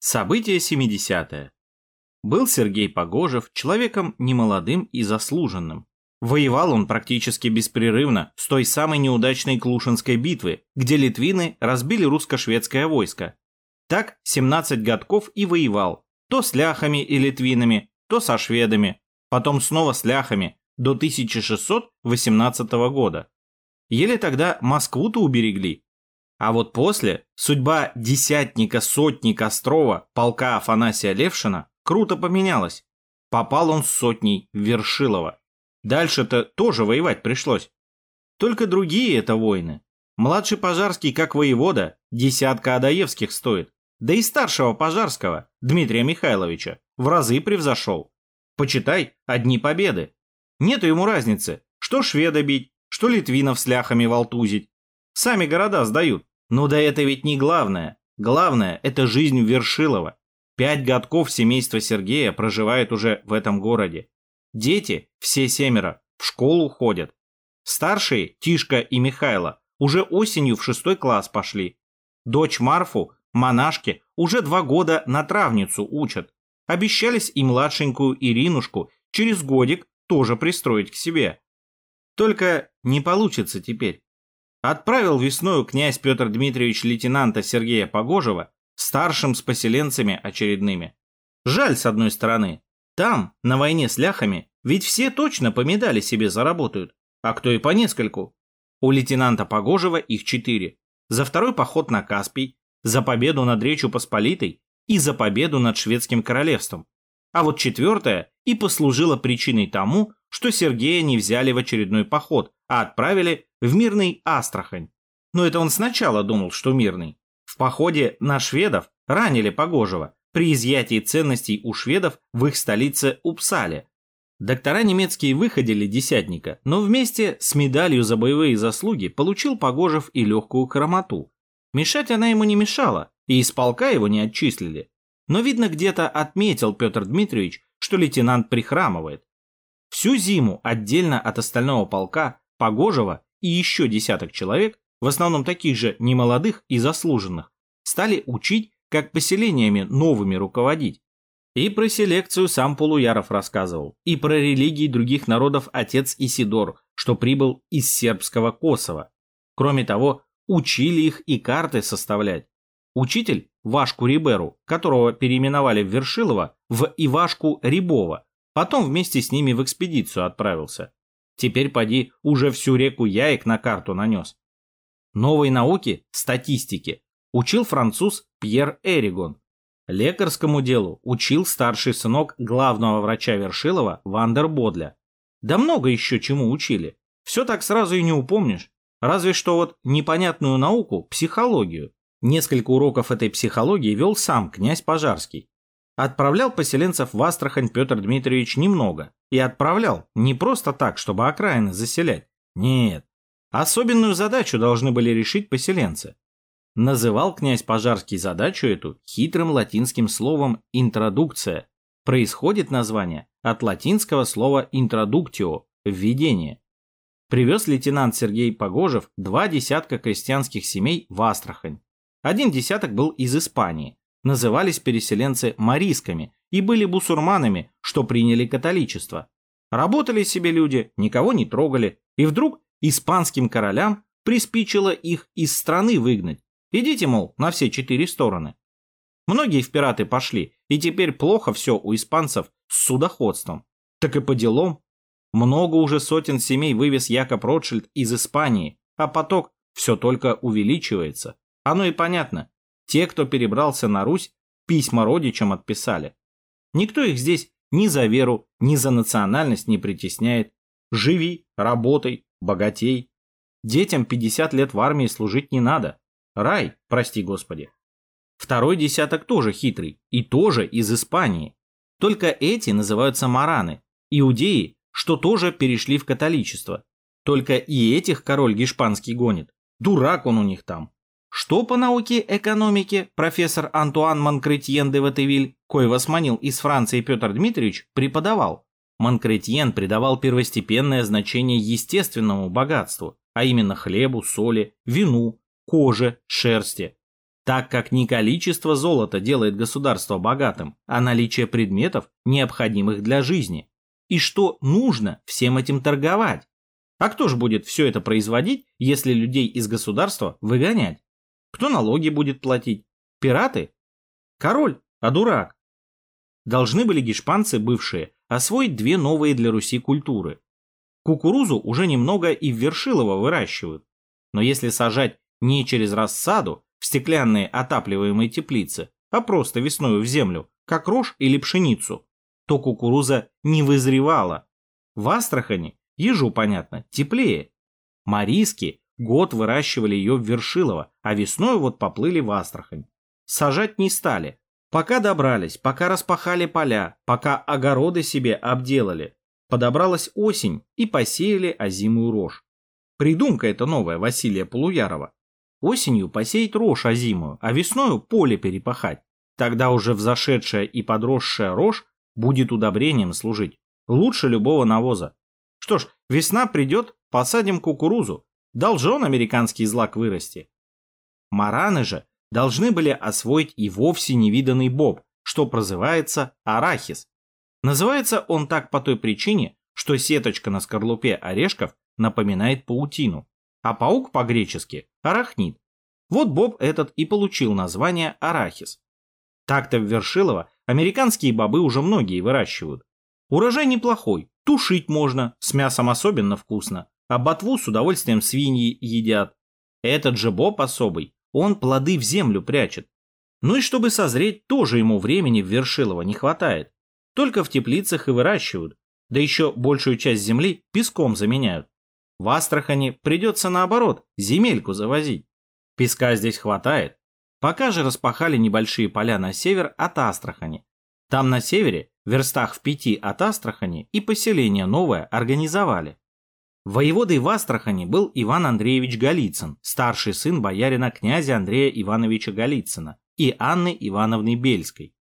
Событие 70 -е. Был Сергей Погожев человеком немолодым и заслуженным. Воевал он практически беспрерывно с той самой неудачной Клушинской битвы, где литвины разбили русско-шведское войско. Так 17 годков и воевал, то с ляхами и литвинами, то со шведами, потом снова с ляхами до 1618 года. Еле тогда Москву-то уберегли, а вот после судьба десятника сотни Кострова, полка Афанасия Левшина, круто поменялась. Попал он с сотней Вершилова. Дальше-то тоже воевать пришлось. Только другие это воины. Младший Пожарский, как воевода, десятка Адаевских стоит. Да и старшего Пожарского, Дмитрия Михайловича, в разы превзошел. Почитай, одни победы. Нету ему разницы, что шведа бить, что литвинов с ляхами волтузить. Сами города сдают. Ну да это ведь не главное. Главное – это жизнь Вершилова. Пять годков семейства Сергея проживает уже в этом городе. Дети, все семеро, в школу ходят. Старшие, Тишка и Михайло, уже осенью в шестой класс пошли. Дочь Марфу, монашки, уже два года на травницу учат. Обещались и младшенькую Иринушку через годик тоже пристроить к себе. Только не получится теперь. Отправил весною князь Петр Дмитриевич лейтенанта Сергея Погожева старшим с поселенцами очередными. Жаль, с одной стороны. Там, на войне с ляхами, ведь все точно по медали себе заработают, а кто и по нескольку. У лейтенанта Погожева их четыре. За второй поход на Каспий, за победу над Речью Посполитой и за победу над Шведским королевством. А вот четвертая и послужила причиной тому, что Сергея не взяли в очередной поход, а отправили в мирный Астрахань. Но это он сначала думал, что мирный. В походе на шведов ранили Погожего при изъятии ценностей у шведов в их столице Упсале. Доктора немецкие выходили десятника, но вместе с медалью за боевые заслуги получил Погожев и легкую хромоту. Мешать она ему не мешала, и из полка его не отчислили. Но, видно, где-то отметил Петр Дмитриевич, что лейтенант прихрамывает. Всю зиму отдельно от остального полка Погожева и еще десяток человек, в основном таких же немолодых и заслуженных, стали учить, как поселениями новыми руководить. И про селекцию сам Полуяров рассказывал, и про религии других народов отец Исидор, что прибыл из сербского Косово. Кроме того, учили их и карты составлять. Учитель Вашку Риберу, которого переименовали в Вершилова, в Ивашку Рибова, потом вместе с ними в экспедицию отправился. Теперь поди уже всю реку Яек на карту нанес. Новой науке, статистике, учил француз Пьер Эригон. Лекарскому делу учил старший сынок главного врача Вершилова Вандер Бодля. Да много еще чему учили. Все так сразу и не упомнишь. Разве что вот непонятную науку, психологию. Несколько уроков этой психологии вел сам князь Пожарский. Отправлял поселенцев в Астрахань Петр Дмитриевич немного. И отправлял не просто так, чтобы окраины заселять. Нет. Особенную задачу должны были решить поселенцы. Называл князь Пожарский задачу эту хитрым латинским словом «интродукция». Происходит название от латинского слова «introductio» – «введение». Привез лейтенант Сергей Погожев два десятка крестьянских семей в Астрахань. Один десяток был из Испании, назывались переселенцы марисками и были бусурманами, что приняли католичество. Работали себе люди, никого не трогали, и вдруг испанским королям приспичило их из страны выгнать. Идите, мол, на все четыре стороны. Многие в пираты пошли, и теперь плохо все у испанцев с судоходством. Так и по делам. Много уже сотен семей вывез Якоб Ротшильд из Испании, а поток все только увеличивается. Оно и понятно. Те, кто перебрался на Русь, письма родичам отписали. Никто их здесь ни за веру, ни за национальность не притесняет. Живи, работай, богатей. Детям 50 лет в армии служить не надо. Рай, прости господи. Второй десяток тоже хитрый, и тоже из Испании. Только эти называются мараны, иудеи, что тоже перешли в католичество. Только и этих король гешпанский гонит. Дурак он у них там. Что по науке экономики профессор Антуан Манкретьен де Ватевиль, коего сманил из Франции Петр Дмитриевич, преподавал? Манкретьен придавал первостепенное значение естественному богатству, а именно хлебу, соли, вину, коже, шерсти. так как не количество золота делает государство богатым, а наличие предметов, необходимых для жизни. И что нужно всем этим торговать? А кто же будет все это производить, если людей из государства выгонять? Кто налоги будет платить? Пираты? Король? А дурак? Должны были гешпанцы бывшие освоить две новые для Руси культуры. Кукурузу уже немного и в Вершилово выращивают. Но если сажать не через рассаду, в стеклянные отапливаемые теплицы, а просто весной в землю, как рожь или пшеницу, то кукуруза не вызревала. В Астрахани, ежу понятно, теплее. Мариски год выращивали ее в Вершилово, а весной вот поплыли в Астрахань. Сажать не стали. Пока добрались, пока распахали поля, пока огороды себе обделали. Подобралась осень и посеяли озимую рожь. Придумка эта новая Василия Полуярова. Осенью посеять рожь озимую, а весною поле перепахать. Тогда уже взошедшая и подросшая рожь будет удобрением служить. Лучше любого навоза. Что ж, весна придет, посадим кукурузу. Должен американский злак вырасти. Мараны же должны были освоить и вовсе невиданный боб, что прозывается арахис. Называется он так по той причине, что сеточка на скорлупе орешков напоминает паутину а паук по-гречески – арахнит. Вот Боб этот и получил название арахис. Так-то в Вершилово американские бобы уже многие выращивают. Урожай неплохой, тушить можно, с мясом особенно вкусно, а ботву с удовольствием свиньи едят. Этот же боб особый, он плоды в землю прячет. Ну и чтобы созреть, тоже ему времени в Вершилово не хватает. Только в теплицах и выращивают, да еще большую часть земли песком заменяют. В Астрахани придется наоборот, земельку завозить. Песка здесь хватает. Пока же распахали небольшие поля на север от Астрахани. Там на севере, верстах в пяти от Астрахани, и поселение новое организовали. Воеводой в Астрахани был Иван Андреевич Голицын, старший сын боярина князя Андрея Ивановича Голицына и Анны Ивановны Бельской.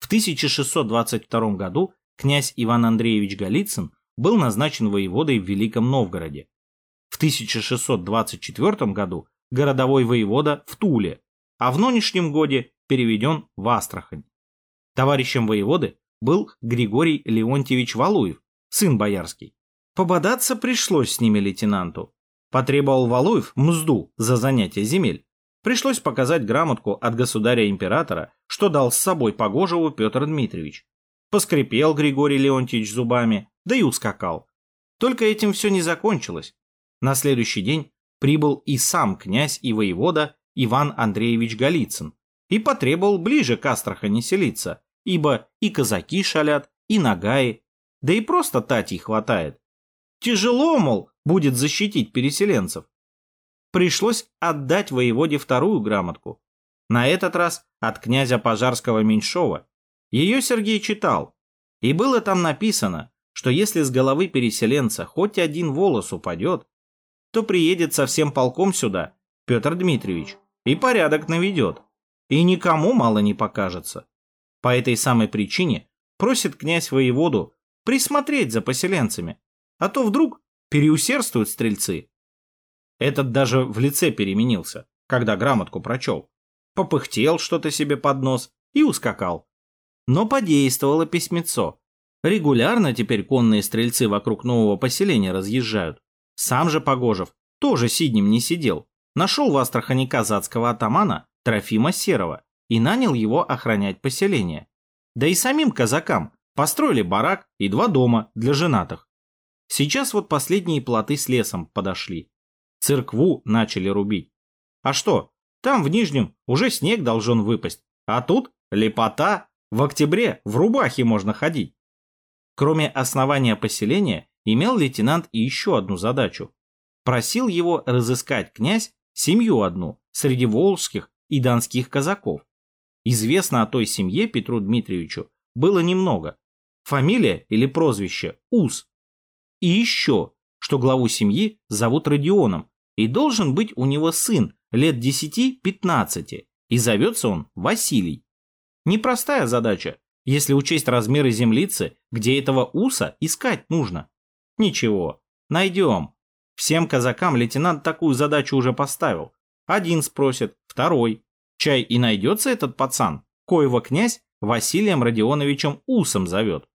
В 1622 году князь Иван Андреевич Голицын был назначен воеводой в Великом Новгороде. В 1624 году городовой воевода в Туле, а в нынешнем годе переведен в Астрахань. Товарищем воеводы был Григорий Леонтьевич Валуев, сын боярский. Пободаться пришлось с ними лейтенанту. Потребовал Валуев мзду за занятие земель. Пришлось показать грамотку от государя-императора, что дал с собой Погожеву Петр Дмитриевич. Поскрипел Григорий Леонтьевич зубами, да и ускакал. Только этим все не закончилось. На следующий день прибыл и сам князь и воевода Иван Андреевич Голицын и потребовал ближе к Астрахани селиться, ибо и казаки шалят, и нагаи, да и просто татей хватает. Тяжело, мол, будет защитить переселенцев. Пришлось отдать воеводе вторую грамотку. На этот раз от князя Пожарского Меньшова. Ее Сергей читал, и было там написано, что если с головы переселенца хоть один волос упадет, то приедет со всем полком сюда Петр Дмитриевич и порядок наведет, и никому мало не покажется. По этой самой причине просит князь воеводу присмотреть за поселенцами, а то вдруг переусердствуют стрельцы. Этот даже в лице переменился, когда грамотку прочел. Попыхтел что-то себе под нос и ускакал. Но подействовало письмецо. Регулярно теперь конные стрельцы вокруг нового поселения разъезжают. Сам же Погожев тоже сиднем не сидел. Нашел в Астрахани казацкого атамана Трофима Серова и нанял его охранять поселение. Да и самим казакам построили барак и два дома для женатых. Сейчас вот последние плоты с лесом подошли. Церкву начали рубить. А что, там в Нижнем уже снег должен выпасть, а тут лепота, в октябре в рубахе можно ходить. Кроме основания поселения, имел лейтенант и еще одну задачу. Просил его разыскать князь семью одну среди волжских и донских казаков. Известно о той семье Петру Дмитриевичу было немного. Фамилия или прозвище Ус. И еще, что главу семьи зовут Родионом, и должен быть у него сын лет 10-15, и зовется он Василий. Непростая задача, если учесть размеры землицы, где этого уса искать нужно. Ничего, найдем. Всем казакам лейтенант такую задачу уже поставил. Один спросит, второй. Чай и найдется этот пацан, коего князь Василием Родионовичем Усом зовет.